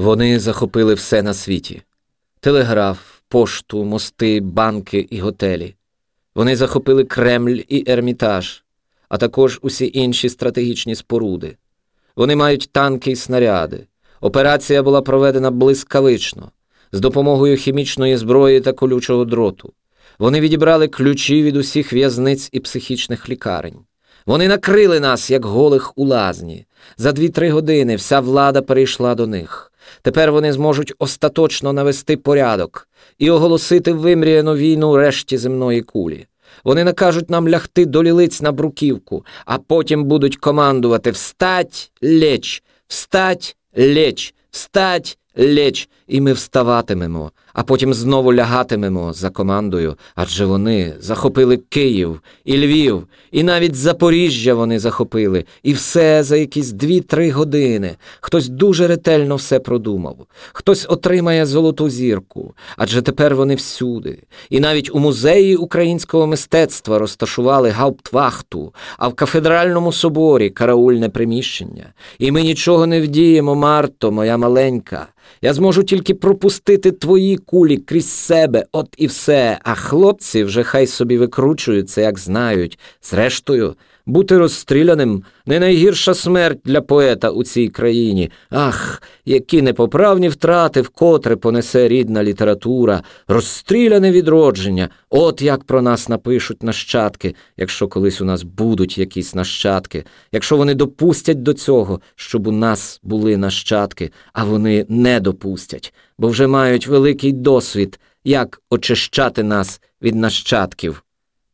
Вони захопили все на світі: телеграф, пошту, мости, банки і готелі. Вони захопили Кремль і Ермітаж, а також усі інші стратегічні споруди. Вони мають танки і снаряди. Операція була проведена блискавично, з допомогою хімічної зброї та колючого дроту. Вони відібрали ключі від усіх в'язниць і психічних лікарень. Вони накрили нас, як голих у лазні. За дві-три години вся влада перейшла до них. Тепер вони зможуть остаточно навести порядок і оголосити вимріяну війну решті земної кулі. Вони накажуть нам лягти до лілиць на бруківку, а потім будуть командувати Встать, леч, встать, леч, встать, леч, і ми вставатимемо, а потім знову лягатимемо за командою, адже вони захопили Київ і Львів, і навіть Запоріжжя вони захопили, і все за якісь дві-три години. Хтось дуже ретельно все продумав, хтось отримає золоту зірку, адже тепер вони всюди. І навіть у музеї українського мистецтва розташували гауптвахту, а в кафедральному соборі караульне приміщення. І ми нічого не вдіємо, Марто, моя маленька. Я зможу тільки пропустити твої кулі крізь себе, от і все, а хлопці вже хай собі викручуються, як знають. Зрештою, бути розстріляним не найгірша смерть для поета у цій країні. Ах, які непоправні втрати вкотре понесе рідна література, розстріляне відродження. От як про нас напишуть нащадки, якщо колись у нас будуть якісь нащадки, якщо вони допустять до цього, щоб у нас були нащадки, а вони не допустять, бо вже мають великий досвід, як очищати нас від нащадків.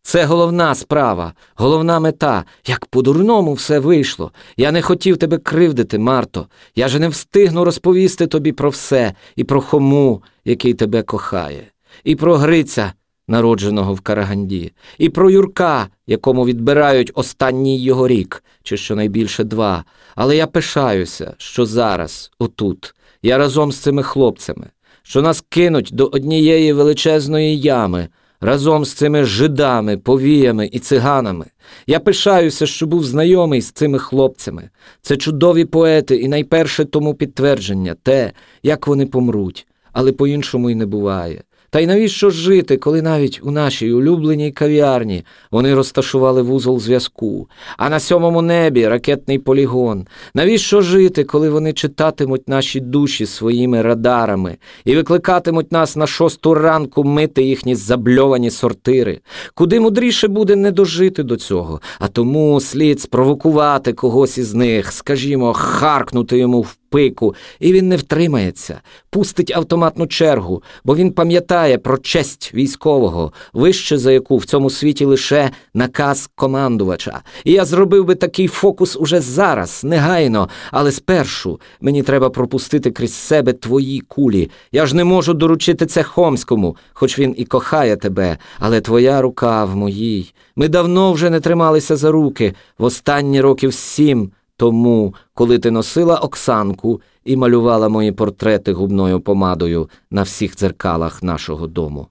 Це головна справа, головна мета. Як по-дурному все вийшло. Я не хотів тебе кривдити, Марто. Я же не встигну розповісти тобі про все, і про хому, який тебе кохає, і про Гриця, народженого в Караганді, і про Юрка, якому відбирають останній його рік, чи щонайбільше два. Але я пишаюся, що зараз, отут, я разом з цими хлопцями, що нас кинуть до однієї величезної ями разом з цими жидами, повіями і циганами. Я пишаюся, що був знайомий з цими хлопцями. Це чудові поети, і найперше тому підтвердження те, як вони помруть, але по-іншому й не буває. Та й навіщо жити, коли навіть у нашій улюбленій кав'ярні вони розташували вузол зв'язку, а на сьомому небі ракетний полігон? Навіщо жити, коли вони читатимуть наші душі своїми радарами і викликатимуть нас на шосту ранку мити їхні забльовані сортири? Куди мудріше буде не дожити до цього, а тому слід спровокувати когось із них, скажімо, харкнути йому в пику, і він не втримається, пустить автоматну чергу, бо він пам'ятає про честь військового, вище за яку в цьому світі лише наказ командувача. І я зробив би такий фокус уже зараз, негайно, але спершу мені треба пропустити крізь себе твої кулі. Я ж не можу доручити це Хомському, хоч він і кохає тебе, але твоя рука в моїй. Ми давно вже не трималися за руки в останні років сім тому, коли ти носила Оксанку і малювала мої портрети губною помадою на всіх дзеркалах нашого дому.